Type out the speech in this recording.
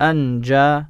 أنجى